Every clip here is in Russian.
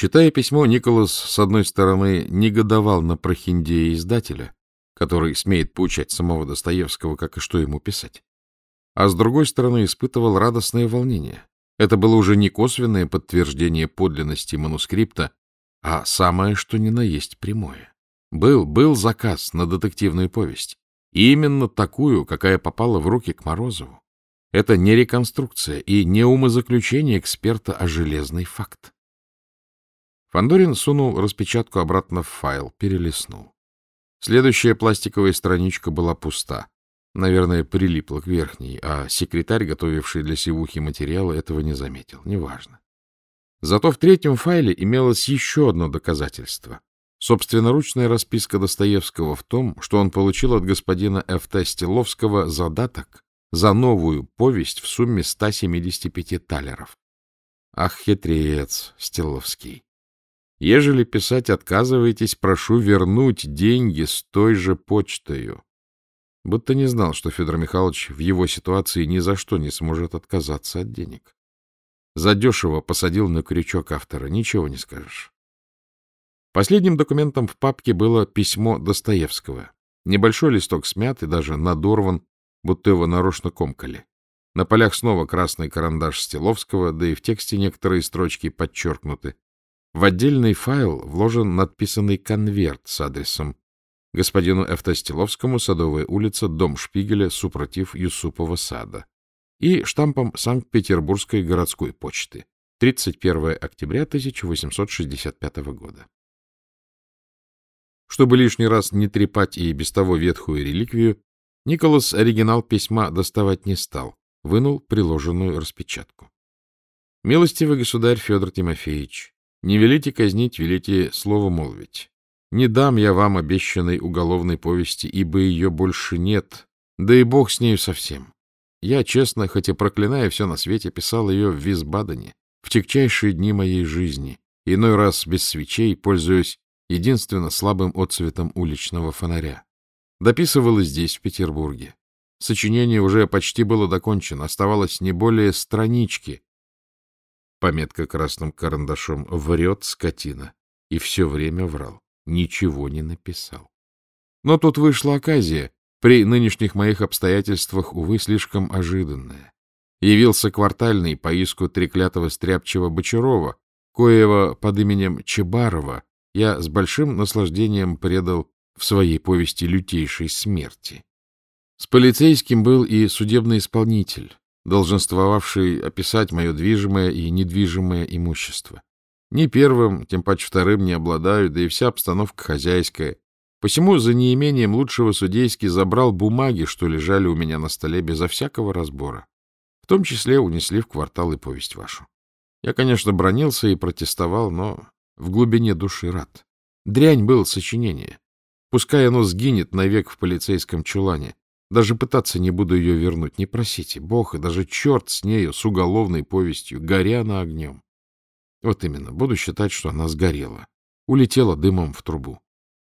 Читая письмо, Николас, с одной стороны, негодовал на прохиндея издателя, который смеет поучать самого Достоевского, как и что ему писать. А с другой стороны, испытывал радостное волнение. Это было уже не косвенное подтверждение подлинности манускрипта, а самое, что ни на есть прямое. Был, был заказ на детективную повесть. И именно такую, какая попала в руки к Морозову. Это не реконструкция и не умозаключение эксперта, а железный факт. Фандорин сунул распечатку обратно в файл, перелистнул. Следующая пластиковая страничка была пуста. Наверное, прилипла к верхней, а секретарь, готовивший для сивухи материалы, этого не заметил. Неважно. Зато в третьем файле имелось еще одно доказательство. Собственноручная расписка Достоевского в том, что он получил от господина Ф.Т. Стиловского задаток за новую повесть в сумме 175 талеров. Ах, хитрец, Стиловский! Ежели писать отказываетесь, прошу вернуть деньги с той же почтою. Будто не знал, что Федор Михайлович в его ситуации ни за что не сможет отказаться от денег. Задешево посадил на крючок автора, ничего не скажешь. Последним документом в папке было письмо Достоевского. Небольшой листок смят и даже надорван, будто его нарочно комкали. На полях снова красный карандаш Стиловского, да и в тексте некоторые строчки подчеркнуты. В отдельный файл вложен надписанный конверт с адресом господину Ф.Т. Стиловскому, Садовая улица, дом Шпигеля, супротив Юсупова сада и штампом Санкт-Петербургской городской почты 31 октября 1865 года. Чтобы лишний раз не трепать и без того ветхую реликвию, Николас оригинал письма доставать не стал, вынул приложенную распечатку. «Милостивый государь Федор Тимофеевич, не велите казнить, велите слово молвить. Не дам я вам обещанной уголовной повести, ибо ее больше нет, да и бог с нею совсем. Я, честно, хоть и проклиная все на свете, писал ее в Висбадене, в тягчайшие дни моей жизни, иной раз без свечей, пользуясь единственно слабым отцветом уличного фонаря. Дописывалось здесь, в Петербурге. Сочинение уже почти было докончено, оставалось не более странички, Пометка красным карандашом «Врет скотина». И все время врал. Ничего не написал. Но тут вышла оказия, при нынешних моих обстоятельствах, увы, слишком ожиданная. Явился квартальный по иску треклятого стряпчего Бочарова, коего под именем Чебарова я с большим наслаждением предал в своей повести лютейшей смерти. С полицейским был и судебный исполнитель, долженствовавший описать мое движимое и недвижимое имущество. Ни первым, тем паче вторым не обладаю, да и вся обстановка хозяйская. Посему за неимением лучшего судейски забрал бумаги, что лежали у меня на столе безо всякого разбора. В том числе унесли в квартал и повесть вашу. Я, конечно, бронился и протестовал, но в глубине души рад. Дрянь было сочинение. Пускай оно сгинет навек в полицейском чулане. Даже пытаться не буду ее вернуть. Не просите. Бог и даже черт с нею, с уголовной повестью, горя на огнем. Вот именно. Буду считать, что она сгорела. Улетела дымом в трубу.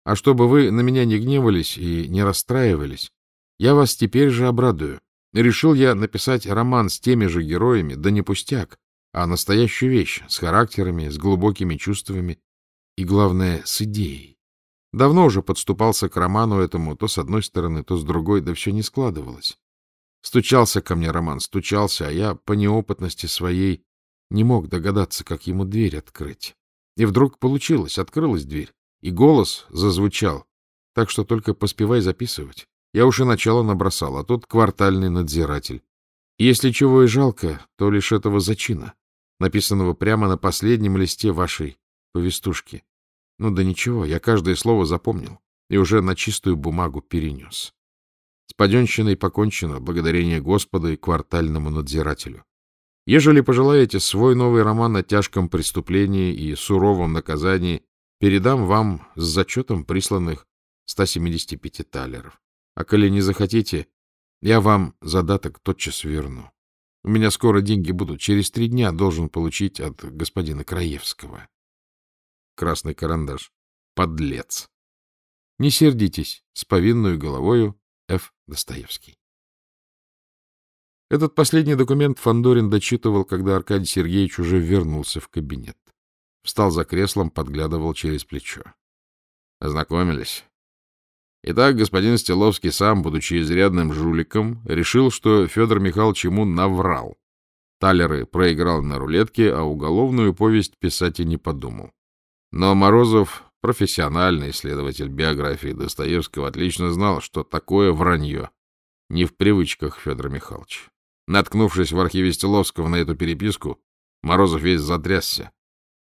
А чтобы вы на меня не гневались и не расстраивались, я вас теперь же обрадую. Решил я написать роман с теми же героями, да не пустяк, а настоящую вещь, с характерами, с глубокими чувствами и, главное, с идеей. Давно уже подступался к роману этому, то с одной стороны, то с другой, да все не складывалось. Стучался ко мне Роман, стучался, а я по неопытности своей не мог догадаться, как ему дверь открыть. И вдруг получилось, открылась дверь, и голос зазвучал, так что только поспевай записывать. Я уже начало набросал, а тут квартальный надзиратель. И если чего и жалко, то лишь этого зачина, написанного прямо на последнем листе вашей повестушки. Ну да ничего, я каждое слово запомнил и уже на чистую бумагу перенес. С паденщиной покончено, благодарение Господа и квартальному надзирателю. Ежели пожелаете свой новый роман о тяжком преступлении и суровом наказании, передам вам с зачетом присланных 175 талеров. А коли не захотите, я вам задаток тотчас верну. У меня скоро деньги будут. Через три дня должен получить от господина Краевского красный карандаш. Подлец. Не сердитесь, с повинную головою Ф. Достоевский. Этот последний документ Фандорин дочитывал, когда Аркадий Сергеевич уже вернулся в кабинет. Встал за креслом, подглядывал через плечо. Ознакомились. Итак, господин Стеловский сам, будучи изрядным жуликом, решил, что Федор Михайлович ему наврал. Талеры проиграл на рулетке, а уголовную повесть писать и не подумал. Но Морозов, профессиональный исследователь биографии Достоевского, отлично знал, что такое вранье не в привычках Федора Михайловича. Наткнувшись в архиве Стеловского на эту переписку, Морозов весь затрясся.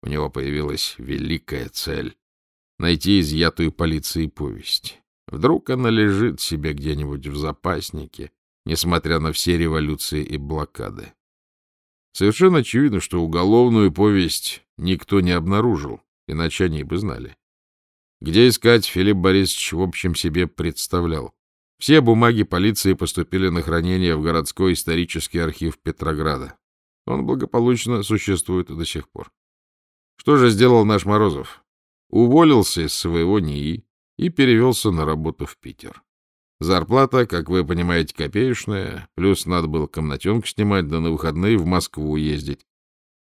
У него появилась великая цель — найти изъятую полицией повесть. Вдруг она лежит себе где-нибудь в запаснике, несмотря на все революции и блокады. Совершенно очевидно, что уголовную повесть никто не обнаружил, иначе они бы знали. Где искать, Филипп Борисович в общем себе представлял. Все бумаги полиции поступили на хранение в городской исторический архив Петрограда. Он благополучно существует до сих пор. Что же сделал наш Морозов? Уволился из своего НИИ и перевелся на работу в Питер. Зарплата, как вы понимаете, копеечная, плюс надо было комнатенку снимать, да на выходные в Москву ездить.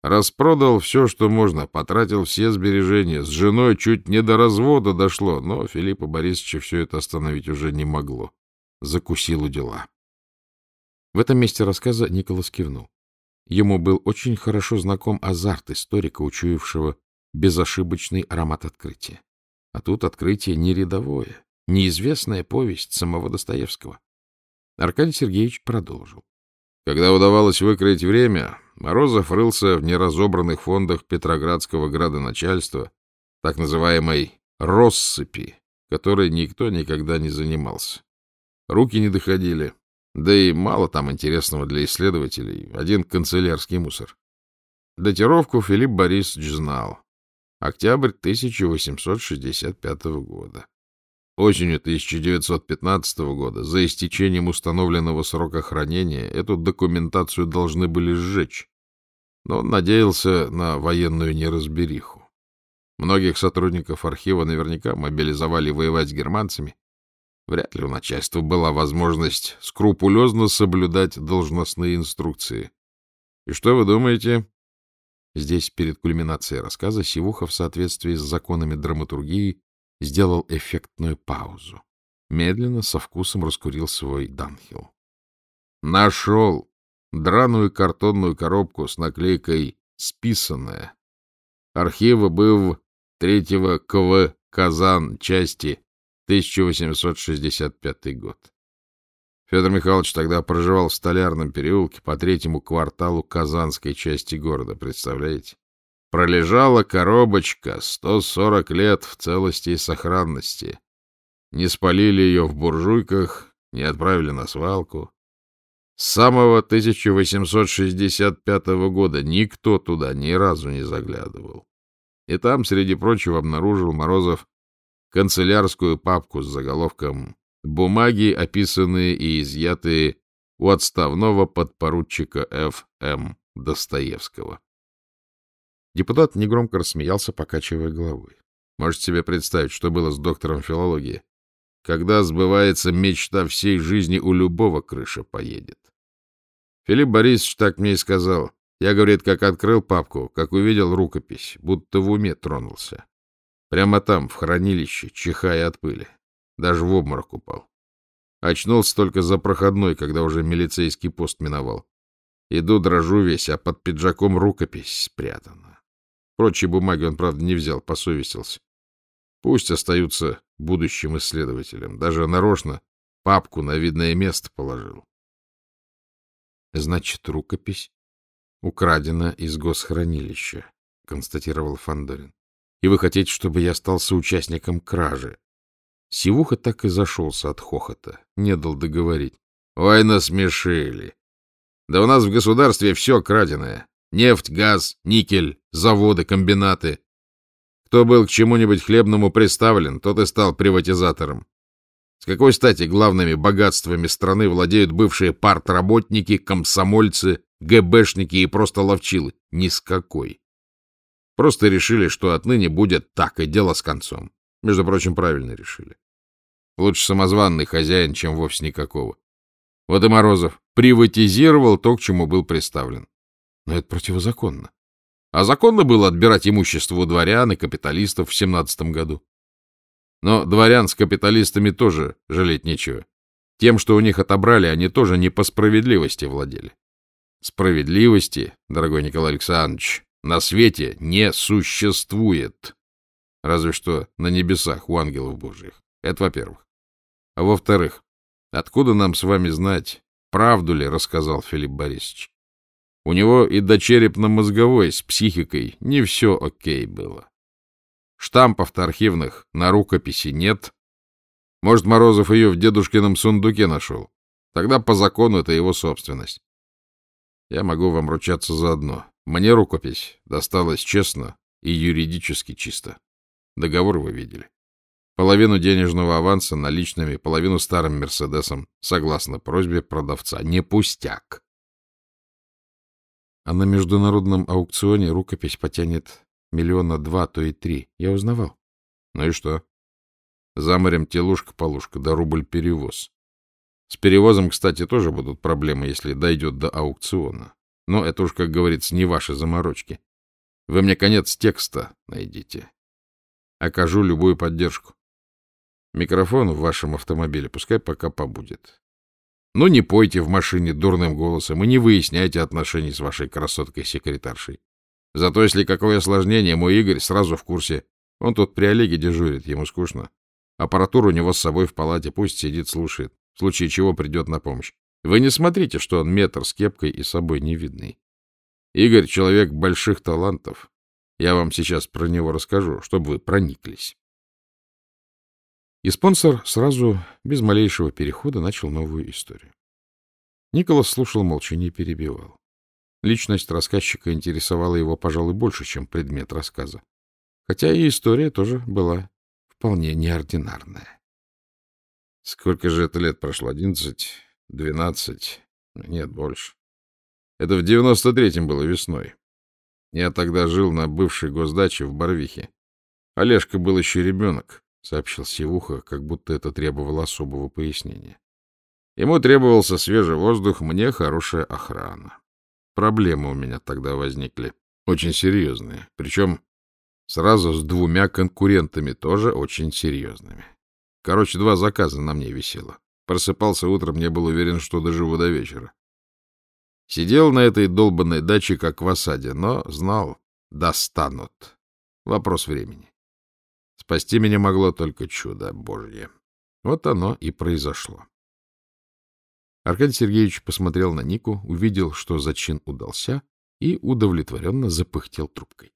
Распродал все, что можно, потратил все сбережения. С женой чуть не до развода дошло, но Филиппа Борисовича все это остановить уже не могло. Закусил у дела. В этом месте рассказа Николас кивнул. Ему был очень хорошо знаком азарт историка, учуявшего безошибочный аромат открытия. А тут открытие не рядовое, неизвестная повесть самого Достоевского. Аркадий Сергеевич продолжил. Когда удавалось выкроить время, Морозов рылся в неразобранных фондах Петроградского градоначальства, так называемой «россыпи», которой никто никогда не занимался. Руки не доходили, да и мало там интересного для исследователей, один канцелярский мусор. Датировку Филипп Борисович знал. Октябрь 1865 года. Осенью 1915 года, за истечением установленного срока хранения, эту документацию должны были сжечь, но он надеялся на военную неразбериху. Многих сотрудников архива наверняка мобилизовали воевать с германцами. Вряд ли у начальства была возможность скрупулезно соблюдать должностные инструкции. И что вы думаете? Здесь, перед кульминацией рассказа, Сивуха в соответствии с законами драматургии сделал эффектную паузу. Медленно, со вкусом раскурил свой Данхил. Нашел драную картонную коробку с наклейкой «Списанная». Архива был 3 КВ Казан части 1865 год. Федор Михайлович тогда проживал в Столярном переулке по третьему кварталу Казанской части города, представляете? Пролежала коробочка 140 лет в целости и сохранности. Не спалили ее в буржуйках, не отправили на свалку. С самого 1865 года никто туда ни разу не заглядывал. И там, среди прочего, обнаружил Морозов канцелярскую папку с заголовком бумаги, описанные и изъятые у отставного подпоручика Ф.М. Достоевского. Депутат негромко рассмеялся, покачивая головой. Можете себе представить, что было с доктором филологии? Когда сбывается мечта всей жизни, у любого крыша поедет. Филипп Борисович так мне и сказал. Я, говорит, как открыл папку, как увидел рукопись, будто в уме тронулся. Прямо там, в хранилище, чихая от пыли. Даже в обморок упал. Очнулся только за проходной, когда уже милицейский пост миновал. Иду, дрожу весь, а под пиджаком рукопись спрятана. Прочие бумаги он, правда, не взял, посовестился. Пусть остаются будущим исследователем. Даже нарочно папку на видное место положил. Значит, рукопись украдена из госхранилища, констатировал Фандорин. И вы хотите, чтобы я стал соучастником кражи? Сивуха так и зашелся от хохота, не дал договорить. Ой, насмешили. Да у нас в государстве все краденое. Нефть, газ, никель, заводы, комбинаты. Кто был к чему-нибудь хлебному приставлен, тот и стал приватизатором. С какой стати главными богатствами страны владеют бывшие партработники, комсомольцы, ГБшники и просто ловчилы? Ни с какой. Просто решили, что отныне будет так, и дело с концом. Между прочим, правильно решили. Лучше самозванный хозяин, чем вовсе никакого. Вот и Морозов приватизировал то, к чему был представлен. Но это противозаконно. А законно было отбирать имущество у дворян и капиталистов в семнадцатом году. Но дворян с капиталистами тоже жалеть нечего. Тем, что у них отобрали, они тоже не по справедливости владели. Справедливости, дорогой Николай Александрович, на свете не существует. Разве что на небесах у ангелов божьих. Это во-первых. А во-вторых, откуда нам с вами знать, правду ли рассказал Филипп Борисович? У него и до черепно-мозговой с психикой не все окей было. Штампов-то архивных на рукописи нет. Может, Морозов ее в дедушкином сундуке нашел. Тогда по закону это его собственность. Я могу вам ручаться за одно. Мне рукопись досталась честно и юридически чисто. Договор вы видели. Половину денежного аванса наличными, половину старым Мерседесом, согласно просьбе продавца. Не пустяк. А на международном аукционе рукопись потянет миллиона два, то и три. Я узнавал. Ну и что? За морем телушка-полушка, да рубль перевоз. С перевозом, кстати, тоже будут проблемы, если дойдет до аукциона. Но это уж, как говорится, не ваши заморочки. Вы мне конец текста найдите. Окажу любую поддержку. Микрофон в вашем автомобиле пускай пока побудет. Ну, не пойте в машине дурным голосом и не выясняйте отношений с вашей красоткой-секретаршей. Зато если какое осложнение, мой Игорь сразу в курсе. Он тут при Олеге дежурит, ему скучно. Аппаратура у него с собой в палате, пусть сидит, слушает в случае чего придет на помощь. Вы не смотрите, что он метр с кепкой и собой невидный. Игорь — человек больших талантов. Я вам сейчас про него расскажу, чтобы вы прониклись. И спонсор сразу, без малейшего перехода, начал новую историю. Николас слушал молча, не перебивал. Личность рассказчика интересовала его, пожалуй, больше, чем предмет рассказа. Хотя и история тоже была вполне неординарная. Сколько же это лет прошло? Одиннадцать? Двенадцать? Нет, больше. Это в девяносто третьем было весной. Я тогда жил на бывшей госдаче в Барвихе. Олежка был еще ребенок, — сообщил Севуха, как будто это требовало особого пояснения. Ему требовался свежий воздух, мне хорошая охрана. Проблемы у меня тогда возникли, очень серьезные, причем сразу с двумя конкурентами тоже очень серьезными. Короче, два заказа на мне висело. Просыпался утром, не был уверен, что доживу до вечера. Сидел на этой долбанной даче, как в осаде, но знал, достанут. Вопрос времени. Спасти меня могло только чудо Божье. Вот оно и произошло. Аркадий Сергеевич посмотрел на Нику, увидел, что зачин удался, и удовлетворенно запыхтел трубкой.